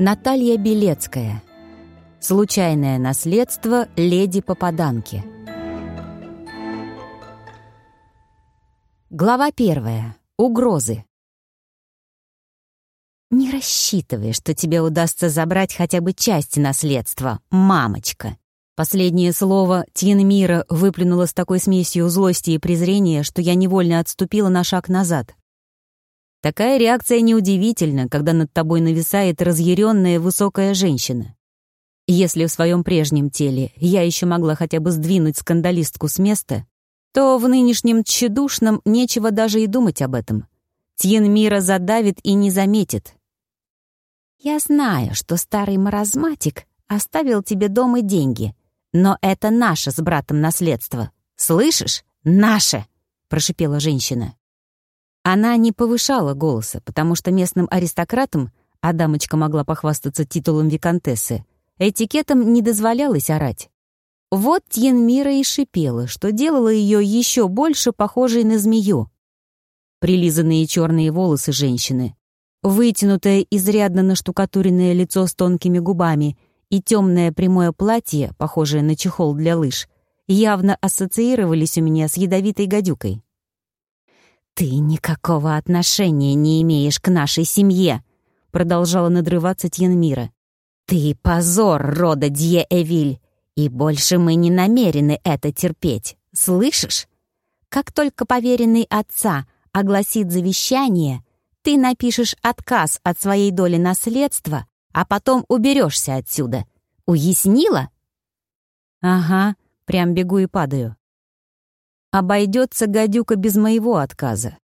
Наталья Белецкая. Случайное наследство леди-попаданки. Глава первая. Угрозы. Не рассчитывай, что тебе удастся забрать хотя бы часть наследства, мамочка. Последнее слово Тьенмира выплюнуло с такой смесью злости и презрения, что я невольно отступила на шаг назад. Такая реакция неудивительна, когда над тобой нависает разъяренная высокая женщина. Если в своем прежнем теле я еще могла хотя бы сдвинуть скандалистку с места, то в нынешнем тщедушном нечего даже и думать об этом. Тьен мира задавит и не заметит. Я знаю, что старый маразматик оставил тебе дом и деньги, но это наше с братом наследство. Слышишь? Наше!» — прошипела женщина. Она не повышала голоса, потому что местным аристократам, а дамочка могла похвастаться титулом виконтессы, этикетом не дозволялось орать. Вот Тьенмира и шипела, что делало ее еще больше похожей на змею. Прилизанные черные волосы женщины, вытянутое, изрядно наштукатуренное лицо с тонкими губами и темное прямое платье, похожее на чехол для лыж, явно ассоциировались у меня с ядовитой гадюкой. «Ты никакого отношения не имеешь к нашей семье», — продолжала надрываться Тьенмира. «Ты позор рода Дье-Эвиль. И больше мы не намерены это терпеть, слышишь? Как только поверенный отца огласит завещание, ты напишешь отказ от своей доли наследства, а потом уберешься отсюда. Уяснила? Ага, прям бегу и падаю. Обойдется гадюка без моего отказа.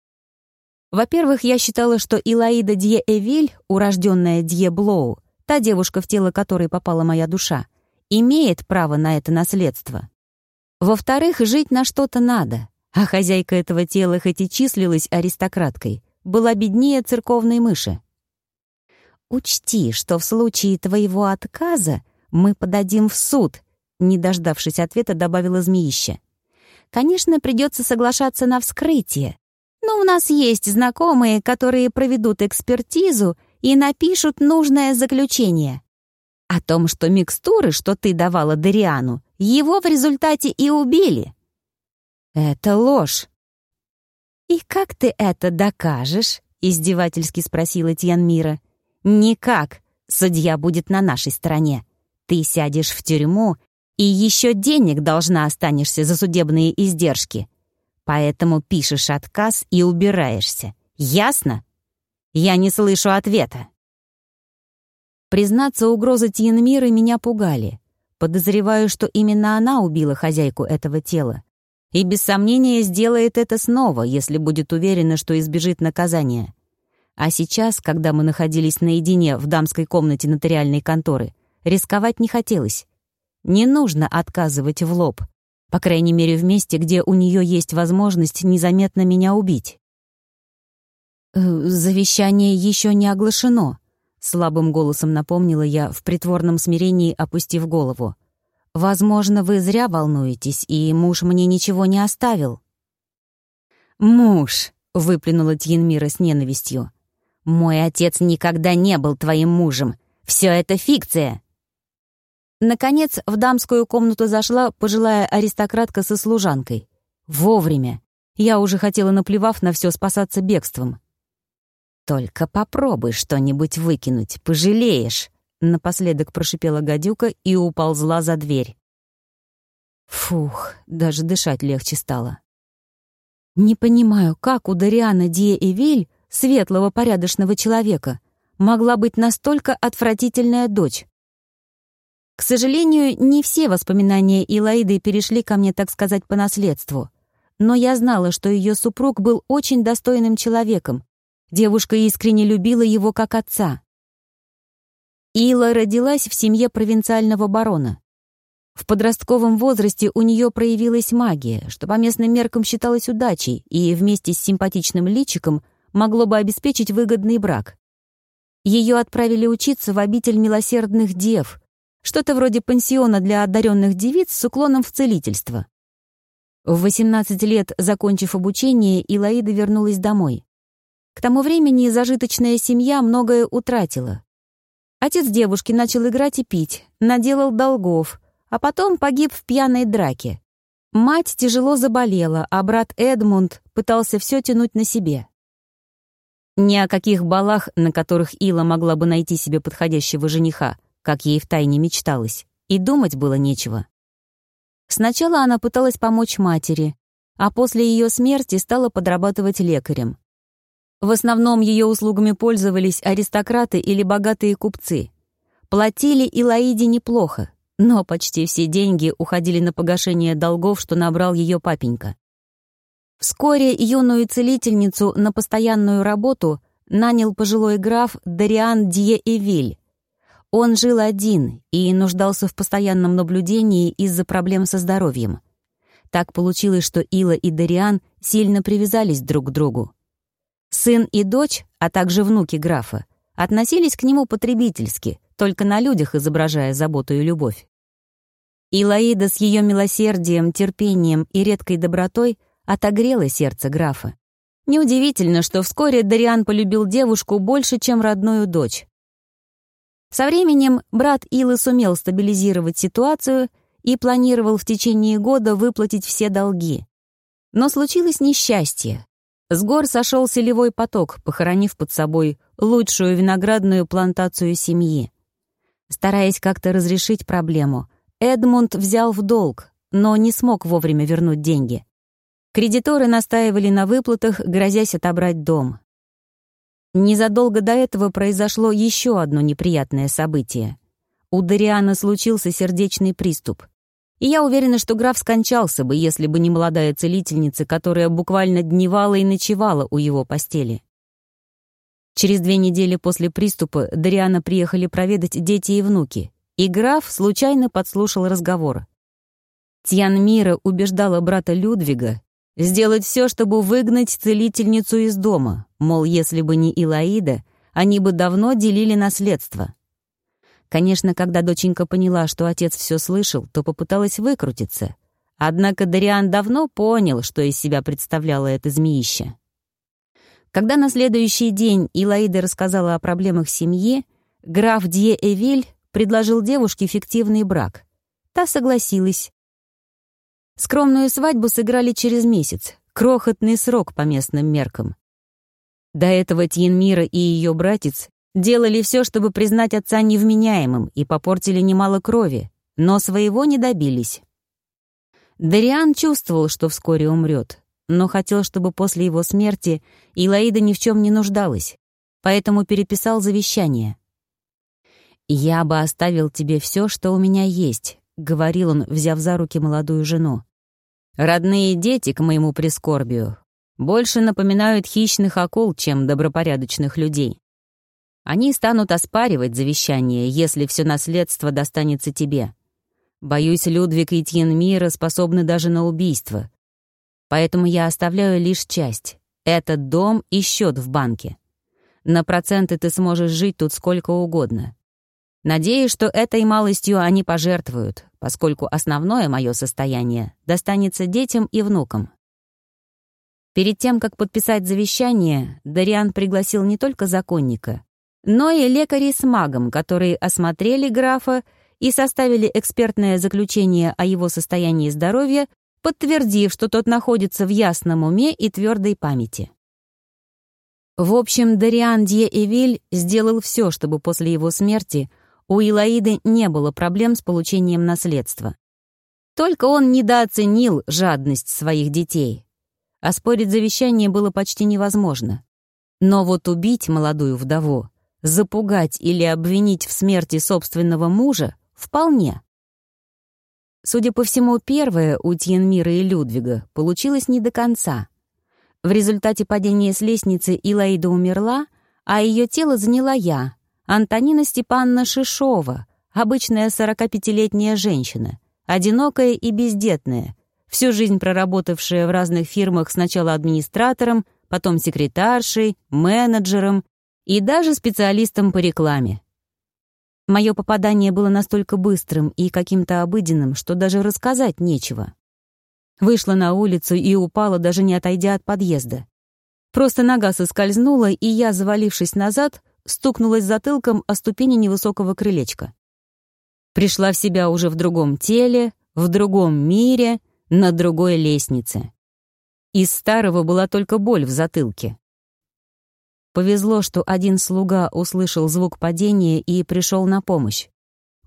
Во-первых, я считала, что Илаида Дье-Эвиль, урожденная Дье-Блоу, та девушка, в тело которой попала моя душа, имеет право на это наследство. Во-вторых, жить на что-то надо, а хозяйка этого тела хоть и числилась аристократкой, была беднее церковной мыши. «Учти, что в случае твоего отказа мы подадим в суд», не дождавшись ответа, добавила змеище. «Конечно, придется соглашаться на вскрытие, но у нас есть знакомые, которые проведут экспертизу и напишут нужное заключение. О том, что микстуры, что ты давала Дариану, его в результате и убили. Это ложь. «И как ты это докажешь?» — издевательски спросила Тьянмира. «Никак. Судья будет на нашей стороне. Ты сядешь в тюрьму, и еще денег должна останешься за судебные издержки. Поэтому пишешь отказ и убираешься. Ясно? Я не слышу ответа». Признаться, угрозы Тьенмиры меня пугали. Подозреваю, что именно она убила хозяйку этого тела. И без сомнения сделает это снова, если будет уверена, что избежит наказания. А сейчас, когда мы находились наедине в дамской комнате нотариальной конторы, рисковать не хотелось. Не нужно отказывать в лоб. По крайней мере, в месте, где у нее есть возможность незаметно меня убить. «Э, «Завещание еще не оглашено», Слабым голосом напомнила я, в притворном смирении опустив голову. «Возможно, вы зря волнуетесь, и муж мне ничего не оставил». «Муж!» — выплюнула Тьенмира с ненавистью. «Мой отец никогда не был твоим мужем. Все это фикция!» Наконец, в дамскую комнату зашла пожилая аристократка со служанкой. Вовремя. Я уже хотела, наплевав на все, спасаться бегством. «Только попробуй что-нибудь выкинуть, пожалеешь», — напоследок прошипела гадюка и уползла за дверь. Фух, даже дышать легче стало. Не понимаю, как у Дариана Дия и Виль, светлого порядочного человека, могла быть настолько отвратительная дочь. К сожалению, не все воспоминания Илаиды перешли ко мне, так сказать, по наследству. Но я знала, что ее супруг был очень достойным человеком, Девушка искренне любила его как отца. Ила родилась в семье провинциального барона. В подростковом возрасте у нее проявилась магия, что по местным меркам считалось удачей и вместе с симпатичным личиком могло бы обеспечить выгодный брак. Ее отправили учиться в обитель милосердных дев, что-то вроде пансиона для одаренных девиц с уклоном в целительство. В 18 лет, закончив обучение, Илаида вернулась домой. К тому времени зажиточная семья многое утратила. Отец девушки начал играть и пить, наделал долгов, а потом погиб в пьяной драке. Мать тяжело заболела, а брат Эдмунд пытался все тянуть на себе. Ни о каких балах, на которых Ила могла бы найти себе подходящего жениха, как ей втайне мечталось, и думать было нечего. Сначала она пыталась помочь матери, а после ее смерти стала подрабатывать лекарем. В основном ее услугами пользовались аристократы или богатые купцы. Платили Илаиде неплохо, но почти все деньги уходили на погашение долгов, что набрал ее папенька. Вскоре юную целительницу на постоянную работу нанял пожилой граф Дариан Дье-Эвиль. Он жил один и нуждался в постоянном наблюдении из-за проблем со здоровьем. Так получилось, что Ила и Дариан сильно привязались друг к другу. Сын и дочь, а также внуки графа, относились к нему потребительски, только на людях изображая заботу и любовь. Илаида с ее милосердием, терпением и редкой добротой отогрело сердце графа. Неудивительно, что вскоре Дариан полюбил девушку больше, чем родную дочь. Со временем брат Илы сумел стабилизировать ситуацию и планировал в течение года выплатить все долги. Но случилось несчастье. С гор сошел селевой поток, похоронив под собой лучшую виноградную плантацию семьи. Стараясь как-то разрешить проблему, Эдмунд взял в долг, но не смог вовремя вернуть деньги. Кредиторы настаивали на выплатах, грозясь отобрать дом. Незадолго до этого произошло еще одно неприятное событие. У Дариана случился сердечный приступ. И я уверена, что граф скончался бы, если бы не молодая целительница, которая буквально дневала и ночевала у его постели. Через две недели после приступа Дариана приехали проведать дети и внуки, и граф случайно подслушал разговор. Тьян Мира убеждала брата Людвига сделать все, чтобы выгнать целительницу из дома, мол, если бы не Илаида, они бы давно делили наследство. Конечно, когда доченька поняла, что отец все слышал, то попыталась выкрутиться. Однако Дариан давно понял, что из себя представляло это змеище. Когда на следующий день Илаида рассказала о проблемах семьи, граф Дье Эвиль предложил девушке фиктивный брак. Та согласилась, Скромную свадьбу сыграли через месяц, крохотный срок по местным меркам. До этого Тьенмира и ее братец делали все, чтобы признать отца невменяемым и попортили немало крови, но своего не добились. Дариан чувствовал, что вскоре умрет, но хотел, чтобы после его смерти Илаида ни в чем не нуждалась, поэтому переписал завещание. «Я бы оставил тебе все, что у меня есть», — говорил он, взяв за руки молодую жену. Родные дети, к моему прискорбию, больше напоминают хищных акул, чем добропорядочных людей. Они станут оспаривать завещание, если все наследство достанется тебе. Боюсь, Людвиг и Тьенмира способны даже на убийство. Поэтому я оставляю лишь часть. Этот дом и счет в банке. На проценты ты сможешь жить тут сколько угодно. Надеюсь, что этой малостью они пожертвуют, поскольку основное мое состояние достанется детям и внукам. Перед тем, как подписать завещание, Дариан пригласил не только законника, но и лекарей с магом, которые осмотрели графа и составили экспертное заключение о его состоянии здоровья, подтвердив, что тот находится в ясном уме и твердой памяти. В общем, Дариан Дье-Эвиль сделал все, чтобы после его смерти у Илаиды не было проблем с получением наследства. Только он недооценил жадность своих детей. Оспорить завещание было почти невозможно. Но вот убить молодую вдову, запугать или обвинить в смерти собственного мужа — вполне. Судя по всему, первое у Тьенмира и Людвига получилось не до конца. В результате падения с лестницы Илаида умерла, а ее тело заняла я, Антонина Степановна Шишова, обычная 45-летняя женщина, одинокая и бездетная, всю жизнь проработавшая в разных фирмах сначала администратором, потом секретаршей, менеджером и даже специалистом по рекламе. Мое попадание было настолько быстрым и каким-то обыденным, что даже рассказать нечего. Вышла на улицу и упала, даже не отойдя от подъезда. Просто нога соскользнула, и я, завалившись назад, стукнулась затылком о ступени невысокого крылечка. Пришла в себя уже в другом теле, в другом мире, на другой лестнице. Из старого была только боль в затылке. Повезло, что один слуга услышал звук падения и пришел на помощь.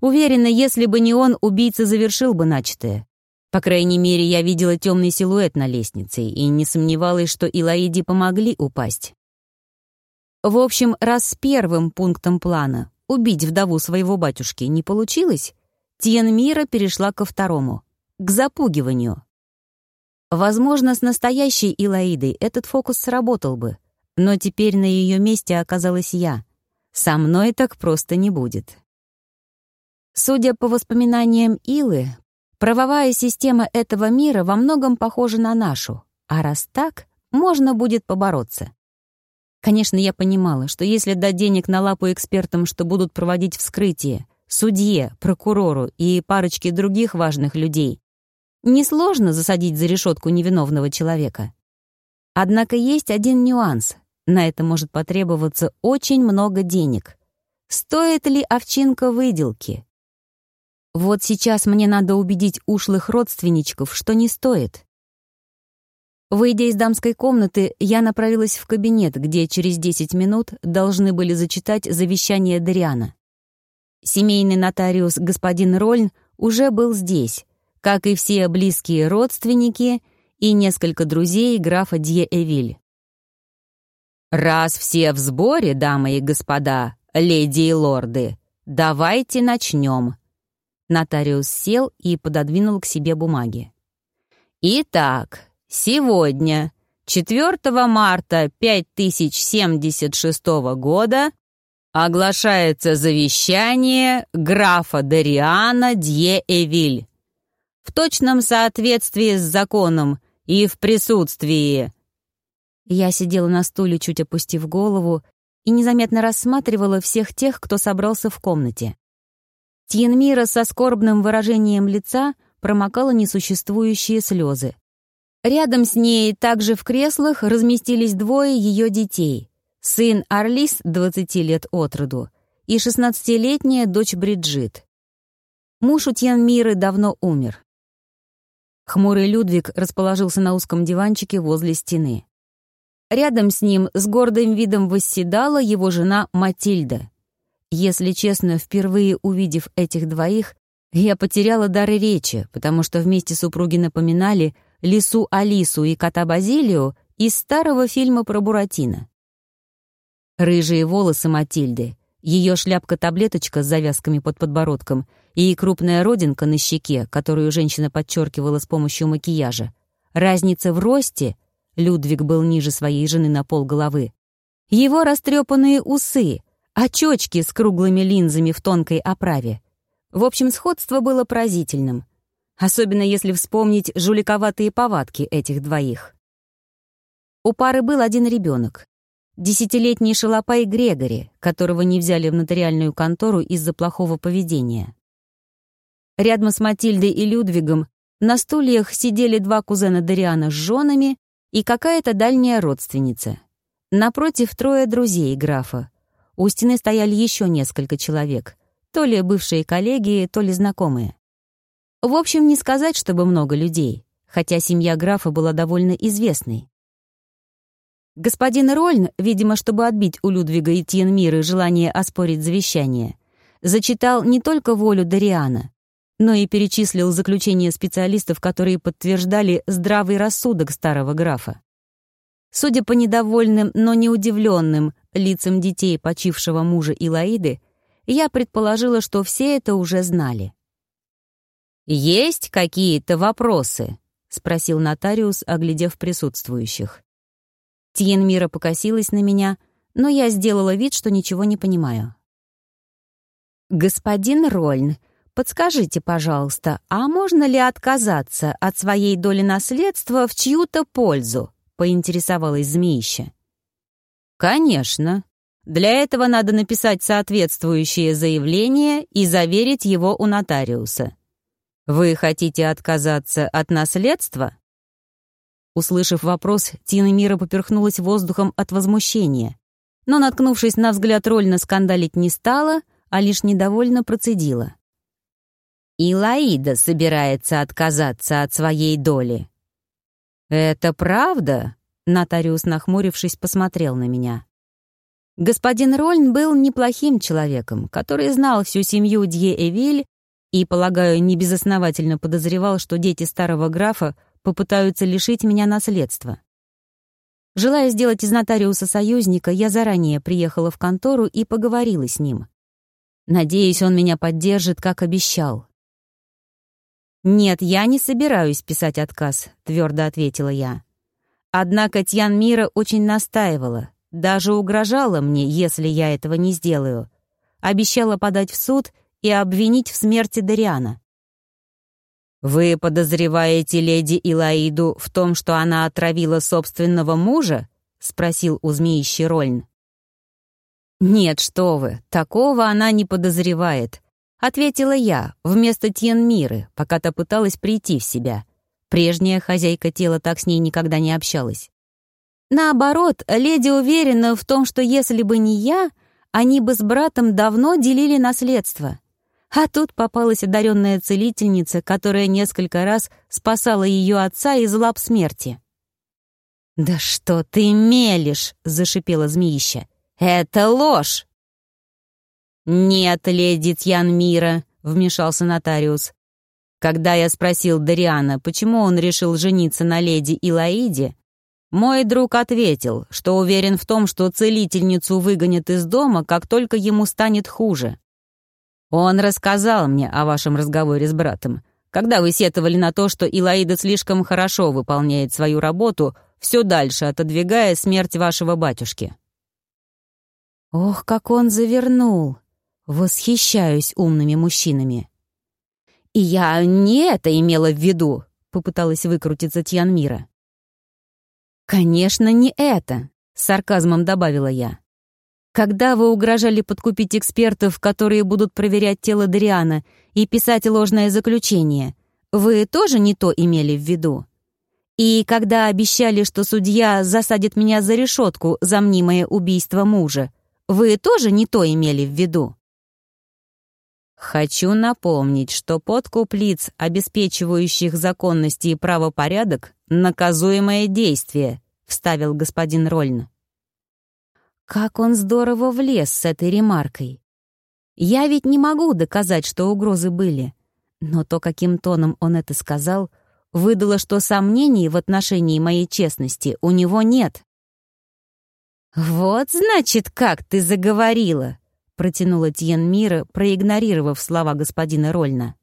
Уверена, если бы не он, убийца завершил бы начатое. По крайней мере, я видела темный силуэт на лестнице и не сомневалась, что Илаиде помогли упасть. В общем, раз с первым пунктом плана убить вдову своего батюшки не получилось, Тьенмира перешла ко второму — к запугиванию. Возможно, с настоящей Илаидой этот фокус сработал бы, но теперь на ее месте оказалась я. Со мной так просто не будет. Судя по воспоминаниям Илы, правовая система этого мира во многом похожа на нашу, а раз так, можно будет побороться. Конечно, я понимала, что если дать денег на лапу экспертам, что будут проводить вскрытие, судье, прокурору и парочке других важных людей, несложно засадить за решетку невиновного человека. Однако есть один нюанс. На это может потребоваться очень много денег. Стоит ли овчинка выделки? Вот сейчас мне надо убедить ушлых родственничков, что не стоит. Выйдя из дамской комнаты, я направилась в кабинет, где через 10 минут должны были зачитать завещание Дариана. Семейный нотариус господин Рольн уже был здесь, как и все близкие родственники и несколько друзей графа Дье-Эвиль. «Раз все в сборе, дамы и господа, леди и лорды, давайте начнем», Нотариус сел и пододвинул к себе бумаги. «Итак, сегодня, 4 марта 5076 года, оглашается завещание графа Дариана Дье-Эвиль. В точном соответствии с законом и в присутствии...» Я сидела на стуле, чуть опустив голову, и незаметно рассматривала всех тех, кто собрался в комнате. Тьенмира со скорбным выражением лица промокала несуществующие слезы. Рядом с ней также в креслах разместились двое ее детей. Сын Арлис, 20 лет от роду, и 16-летняя дочь Бриджит. Муж у Тьенмиры давно умер. Хмурый Людвиг расположился на узком диванчике возле стены. Рядом с ним с гордым видом восседала его жена Матильда. Если честно, впервые увидев этих двоих, я потеряла дар речи, потому что вместе супруги напоминали лису Алису и кота Базилио из старого фильма про Буратино. Рыжие волосы Матильды, ее шляпка-таблеточка с завязками под подбородком и крупная родинка на щеке, которую женщина подчеркивала с помощью макияжа. Разница в росте — Людвиг был ниже своей жены на пол головы. Его растрепанные усы — очечки с круглыми линзами в тонкой оправе. В общем, сходство было поразительным, особенно если вспомнить жуликоватые повадки этих двоих. У пары был один ребенок, десятилетний шалопай Грегори, которого не взяли в нотариальную контору из-за плохого поведения. Рядом с Матильдой и Людвигом на стульях сидели два кузена Дариана с женами и какая-то дальняя родственница. Напротив трое друзей графа, у стены стояли еще несколько человек, то ли бывшие коллеги, то ли знакомые. В общем, не сказать, чтобы много людей, хотя семья графа была довольно известной. Господин Рольн, видимо, чтобы отбить у Людвига и Тьенмиры желание оспорить завещание, зачитал не только волю Дариана, но и перечислил заключения специалистов, которые подтверждали здравый рассудок старого графа. Судя по недовольным, но не удивленным лицам детей почившего мужа Илаиды, я предположила, что все это уже знали. «Есть какие-то вопросы?» — спросил нотариус, оглядев присутствующих. Тьенмира покосилась на меня, но я сделала вид, что ничего не понимаю. «Господин Рольн, подскажите, пожалуйста, а можно ли отказаться от своей доли наследства в чью-то пользу?» — поинтересовалась змеища. Конечно. Для этого надо написать соответствующее заявление и заверить его у нотариуса. Вы хотите отказаться от наследства? Услышав вопрос, Тина Мира поперхнулась воздухом от возмущения. Но, наткнувшись на взгляд Рольна, скандалить не стала, а лишь недовольно процедила. «И Лаида собирается отказаться от своей доли». «Это правда?» — нотариус, нахмурившись, посмотрел на меня. Господин Рольн был неплохим человеком, который знал всю семью Дье-Эвиль и, полагаю, небезосновательно подозревал, что дети старого графа попытаются лишить меня наследства. Желая сделать из нотариуса союзника, я заранее приехала в контору и поговорила с ним. Надеюсь, он меня поддержит, как обещал. «Нет, я не собираюсь писать отказ», — твердо ответила я. Однако Тьян Мира очень настаивала, даже угрожала мне, если я этого не сделаю. Обещала подать в суд и обвинить в смерти Дариана. «Вы подозреваете леди Илаиду в том, что она отравила собственного мужа?» — спросил у змеищи Рольн. «Нет, что вы, такого она не подозревает», — ответила я вместо Тьенмиры, пока та пыталась прийти в себя. Прежняя хозяйка тела так с ней никогда не общалась. Наоборот, леди уверена в том, что если бы не я, они бы с братом давно делили наследство. А тут попалась одаренная целительница, которая несколько раз спасала ее отца из лап смерти. «Да что ты мелешь!» — зашипела змеища. «Это ложь!» «Нет, леди Тьян Мира», — вмешался нотариус. Когда я спросил Дариана, почему он решил жениться на леди Илаиде, мой друг ответил, что уверен в том, что целительницу выгонят из дома, как только ему станет хуже. Он рассказал мне о вашем разговоре с братом, когда вы сетовали на то, что Илаида слишком хорошо выполняет свою работу, все дальше отодвигая смерть вашего батюшки. Ох, как он завернул! Восхищаюсь умными мужчинами. И я не это имела в виду, попыталась выкрутиться Тьянмира. «Конечно, не это», — с сарказмом добавила я. «Когда вы угрожали подкупить экспертов, которые будут проверять тело Дриана и писать ложное заключение, вы тоже не то имели в виду? И когда обещали, что судья засадит меня за решетку за мнимое убийство мужа, вы тоже не то имели в виду?» Хочу напомнить, что подкуп лиц, обеспечивающих законность и правопорядок, — наказуемое действие, — вставил господин Рольн. Как он здорово влез с этой ремаркой. Я ведь не могу доказать, что угрозы были, но то, каким тоном он это сказал, выдало, что сомнений в отношении моей честности у него нет. «Вот, значит, как ты заговорила!» протянула Тьен Мира, проигнорировав слова господина Рольна.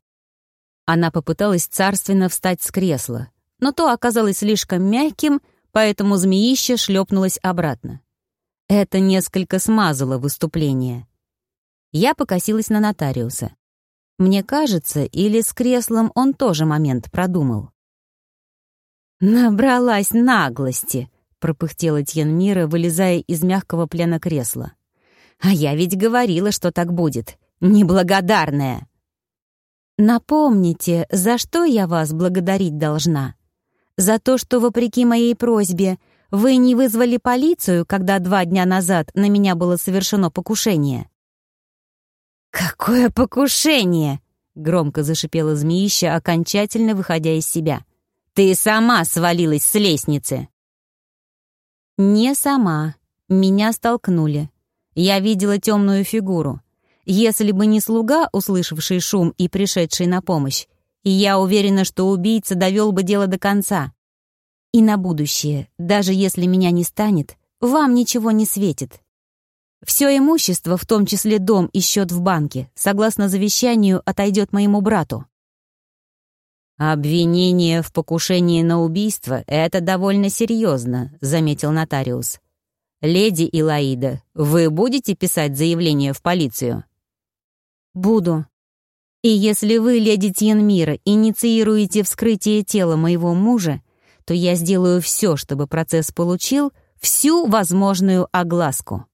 Она попыталась царственно встать с кресла, но то оказалось слишком мягким, поэтому змеище шлепнулось обратно. Это несколько смазало выступление. Я покосилась на нотариуса. Мне кажется, или с креслом он тоже момент продумал. «Набралась наглости», — пропыхтела Тьен Мира, вылезая из мягкого плена кресла. А я ведь говорила, что так будет. Неблагодарная. Напомните, за что я вас благодарить должна? За то, что, вопреки моей просьбе, вы не вызвали полицию, когда два дня назад на меня было совершено покушение? «Какое покушение?» — громко зашипела змеища, окончательно выходя из себя. «Ты сама свалилась с лестницы!» «Не сама. Меня столкнули. Я видела темную фигуру. Если бы не слуга, услышавший шум и пришедший на помощь, я уверена, что убийца довел бы дело до конца. И на будущее, даже если меня не станет, вам ничего не светит. Все имущество, в том числе дом и счет в банке, согласно завещанию, отойдет моему брату. «Обвинение в покушении на убийство — это довольно серьезно», — заметил нотариус. «Леди Илаида, вы будете писать заявление в полицию?» «Буду. И если вы, леди Тьенмира, инициируете вскрытие тела моего мужа, то я сделаю все, чтобы процесс получил всю возможную огласку».